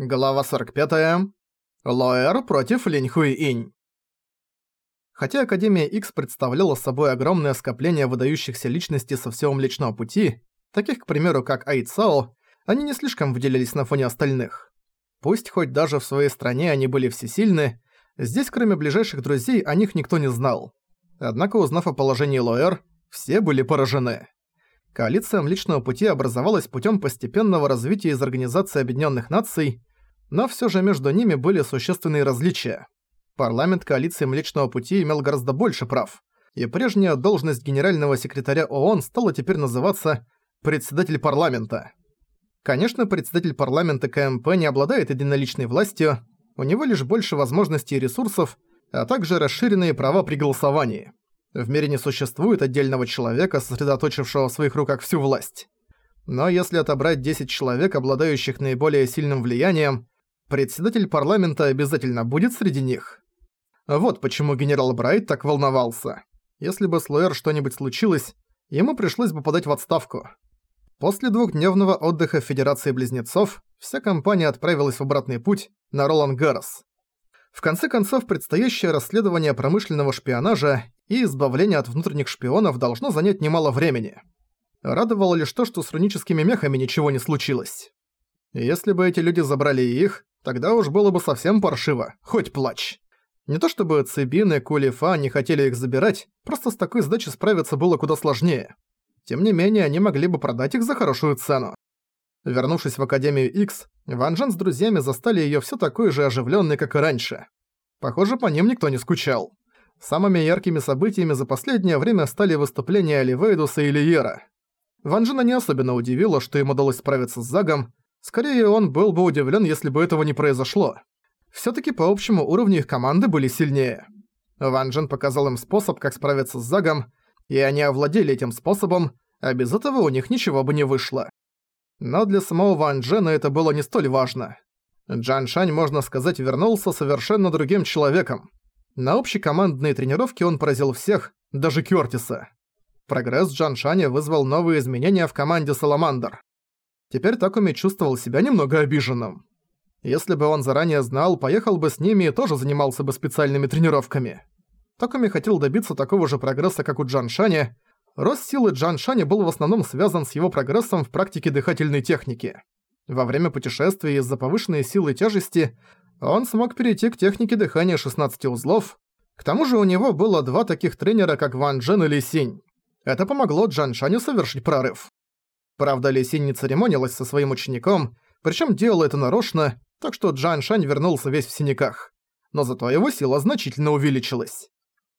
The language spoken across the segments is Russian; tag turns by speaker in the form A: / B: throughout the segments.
A: Глава 45. Лоэр против Линь Хуи-инь. Хотя Академия X представляла собой огромное скопление выдающихся личностей со всего Млечного Пути, таких, к примеру, как Ай Цао, они не слишком выделялись на фоне остальных. Пусть хоть даже в своей стране они были всесильны, здесь, кроме ближайших друзей, о них никто не знал. Однако, узнав о положении Лоэр, все были поражены. Коалиция Млечного Пути образовалась путем постепенного развития из Организации Объединенных Наций, но все же между ними были существенные различия. Парламент коалиции Млечного Пути имел гораздо больше прав, и прежняя должность генерального секретаря ООН стала теперь называться «председатель парламента». Конечно, председатель парламента КМП не обладает единоличной властью, у него лишь больше возможностей и ресурсов, а также расширенные права при голосовании. В мире не существует отдельного человека, сосредоточившего в своих руках всю власть. Но если отобрать 10 человек, обладающих наиболее сильным влиянием, председатель парламента обязательно будет среди них. Вот почему генерал Брайт так волновался. Если бы с Луэр что-нибудь случилось, ему пришлось бы подать в отставку. После двухдневного отдыха Федерации Близнецов вся компания отправилась в обратный путь на Ролан Гаррес. В конце концов, предстоящее расследование промышленного шпионажа и избавление от внутренних шпионов должно занять немало времени. Радовало лишь то, что с руническими мехами ничего не случилось. Если бы эти люди забрали их, Тогда уж было бы совсем паршиво, хоть плачь. Не то чтобы Цибин и Кулифа не хотели их забирать, просто с такой задачей справиться было куда сложнее. Тем не менее, они могли бы продать их за хорошую цену. Вернувшись в Академию X, Ван Джен с друзьями застали её всё такой же оживлённой, как и раньше. Похоже, по ним никто не скучал. Самыми яркими событиями за последнее время стали выступления Оливейдуса и Лиера. Ван Джена не особенно удивило, что им удалось справиться с Загом, Скорее, он был бы удивлен, если бы этого не произошло. все таки по общему уровню их команды были сильнее. Ван Джен показал им способ, как справиться с Загом, и они овладели этим способом, а без этого у них ничего бы не вышло. Но для самого Ван Джена это было не столь важно. Джан Шань, можно сказать, вернулся совершенно другим человеком. На общекомандные тренировки он поразил всех, даже Кёртиса. Прогресс Джан Шаня вызвал новые изменения в команде Саламандр. Теперь Такуми чувствовал себя немного обиженным. Если бы он заранее знал, поехал бы с ними и тоже занимался бы специальными тренировками. Такуми хотел добиться такого же прогресса, как у Джан Шаня. Рост силы Джан Шаня был в основном связан с его прогрессом в практике дыхательной техники. Во время путешествия из-за повышенной силы тяжести он смог перейти к технике дыхания 16 узлов. К тому же у него было два таких тренера, как Ван Джен и Ли Синь. Это помогло Джан Шаню совершить прорыв. Правда, Лисинь не церемонилась со своим учеником, причем делала это нарочно, так что Джан Шань вернулся весь в синяках. Но зато его сила значительно увеличилась.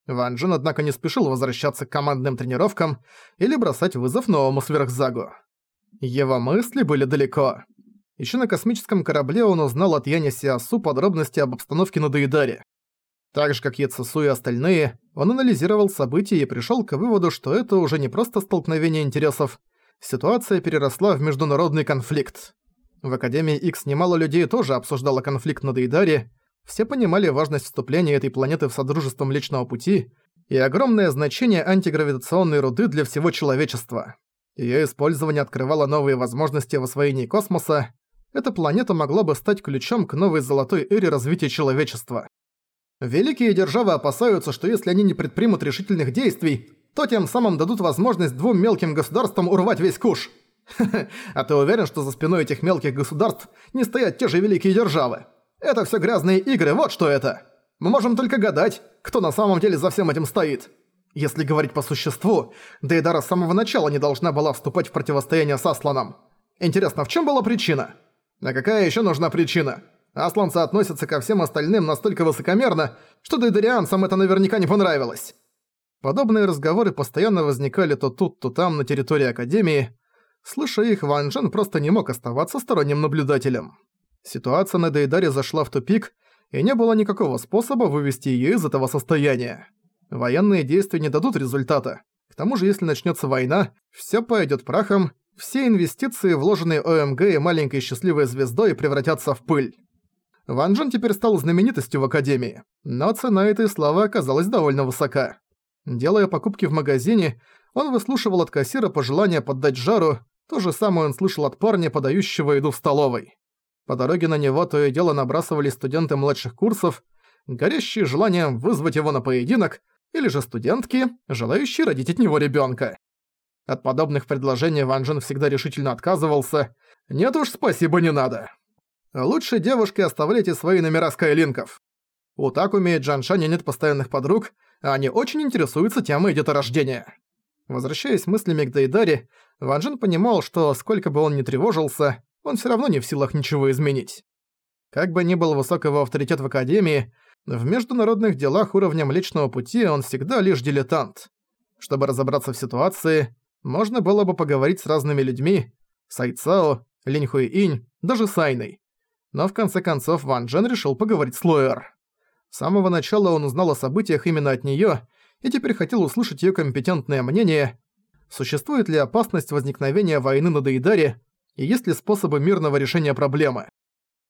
A: Ван Джин, однако, не спешил возвращаться к командным тренировкам или бросать вызов новому сверхзагу. Его мысли были далеко. Еще на космическом корабле он узнал от Яни Сиасу подробности об обстановке на Доидаре. Так же, как Яцесу и остальные, он анализировал события и пришел к выводу, что это уже не просто столкновение интересов, ситуация переросла в международный конфликт. В Академии X немало людей тоже обсуждало конфликт на Дейдаре, все понимали важность вступления этой планеты в Содружество Млечного Пути и огромное значение антигравитационной руды для всего человечества. Её использование открывало новые возможности в освоении космоса, эта планета могла бы стать ключом к новой золотой эре развития человечества. Великие державы опасаются, что если они не предпримут решительных действий, то тем самым дадут возможность двум мелким государствам урвать весь куш. А ты уверен, что за спиной этих мелких государств не стоят те же великие державы? Это все грязные игры, вот что это. Мы можем только гадать, кто на самом деле за всем этим стоит. Если говорить по существу, Дейдара с самого начала не должна была вступать в противостояние с Асланом. Интересно, в чем была причина? А какая еще нужна причина? Асланцы относятся ко всем остальным настолько высокомерно, что дейдарианцам это наверняка не понравилось. Подобные разговоры постоянно возникали то тут, то там на территории Академии. Слыша их, Ван Джен просто не мог оставаться сторонним наблюдателем. Ситуация на Дейдаре зашла в тупик, и не было никакого способа вывести её из этого состояния. Военные действия не дадут результата. К тому же, если начнётся война, всё пойдёт прахом, все инвестиции, вложенные ОМГ и маленькой счастливой звездой, превратятся в пыль. Ван Джен теперь стал знаменитостью в Академии, но цена этой славы оказалась довольно высока. Делая покупки в магазине, он выслушивал от кассира пожелания поддать жару, то же самое он слышал от парня, подающего еду в столовой. По дороге на него то и дело набрасывались студенты младших курсов, горящие желанием вызвать его на поединок, или же студентки, желающие родить от него ребёнка. От подобных предложений Ван Джен всегда решительно отказывался. Нет уж, спасибо, не надо. Лучше девушки оставляйте свои номера скайлинков. У Такуми и Джаншани нет постоянных подруг, они очень интересуются темой деторождения. Возвращаясь мыслями к Дейдаре, Ван Джен понимал, что сколько бы он ни тревожился, он всё равно не в силах ничего изменить. Как бы ни был высокого авторитет в Академии, в международных делах уровня Млечного Пути он всегда лишь дилетант. Чтобы разобраться в ситуации, можно было бы поговорить с разными людьми, Сайцао, Линьхуи-инь, даже с Айной. Но в конце концов Ван Джен решил поговорить с Лоэр. С самого начала он узнал о событиях именно от неё и теперь хотел услышать её компетентное мнение, существует ли опасность возникновения войны на Дейдаре и есть ли способы мирного решения проблемы.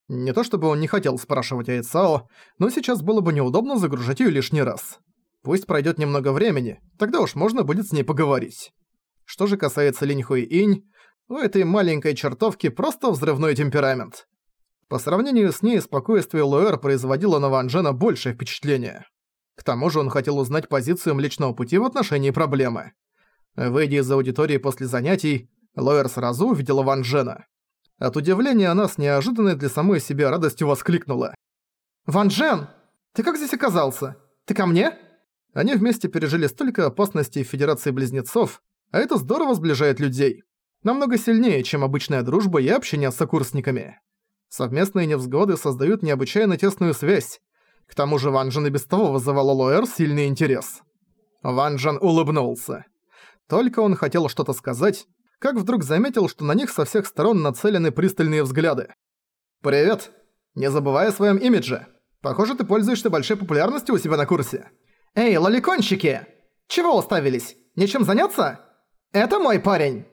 A: Не то чтобы он не хотел спрашивать Айцао, но сейчас было бы неудобно загружать её лишний раз. Пусть пройдёт немного времени, тогда уж можно будет с ней поговорить. Что же касается Линьхуи Инь, у этой маленькой чертовки просто взрывной темперамент. По сравнению с ней спокойствие Луэр производило на Ван Джена большее впечатление. К тому же он хотел узнать позицию Млечного Пути в отношении проблемы. Выйдя из аудитории после занятий, Лоэр сразу увидела Ван Джена. От удивления она с неожиданной для самой себя радостью воскликнула. «Ван Джен! Ты как здесь оказался? Ты ко мне?» Они вместе пережили столько опасностей в Федерации Близнецов, а это здорово сближает людей. Намного сильнее, чем обычная дружба и общение с сокурсниками. Совместные невзгоды создают необычайно тесную связь. К тому же Ван Джен и без того вызывал Лоэр сильный интерес. Ван Джен улыбнулся. Только он хотел что-то сказать, как вдруг заметил, что на них со всех сторон нацелены пристальные взгляды. «Привет! Не забывай о своем имидже. Похоже, ты пользуешься большой популярностью у себя на курсе». «Эй, лоликончики! Чего уставились? Нечем заняться? Это мой парень!»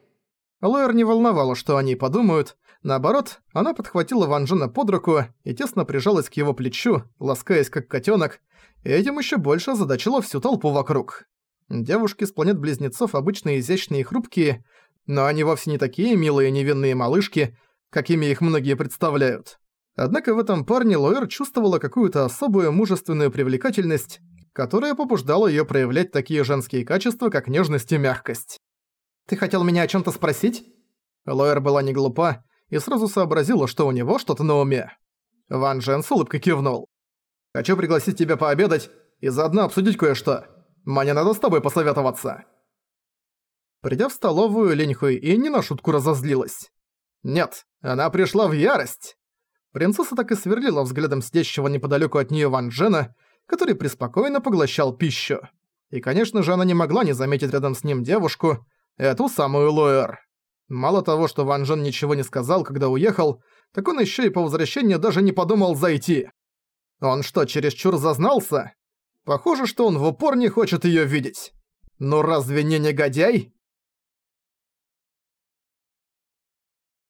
A: Лоэр не волновало, что они подумают. Наоборот, она подхватила Ван Джена под руку и тесно прижалась к его плечу, ласкаясь как котенок, и этим еще больше озадачила всю толпу вокруг. Девушки с планет-близнецов обычно изящные и хрупкие, но они вовсе не такие милые невинные малышки, какими их многие представляют. Однако в этом парне Лоэр чувствовала какую-то особую мужественную привлекательность, которая побуждала её проявлять такие женские качества, как нежность и мягкость. «Ты хотел меня о чём-то спросить?» Лоэр была не глупа и сразу сообразила, что у него что-то на уме. Ван Джен с улыбкой кивнул. «Хочу пригласить тебя пообедать и заодно обсудить кое-что. Мне надо с тобой посоветоваться». Придя в столовую, Леньхуй и не на шутку разозлилась. Нет, она пришла в ярость. Принцесса так и сверлила взглядом сидящего неподалеку от нее Ван Джена, который преспокойно поглощал пищу. И, конечно же, она не могла не заметить рядом с ним девушку, эту самую Лоэр. Мало того, что Ван Джен ничего не сказал, когда уехал, так он еще и по возвращении даже не подумал зайти. Он что, чересчур зазнался? Похоже, что он в упор не хочет ее видеть. Ну разве не негодяй?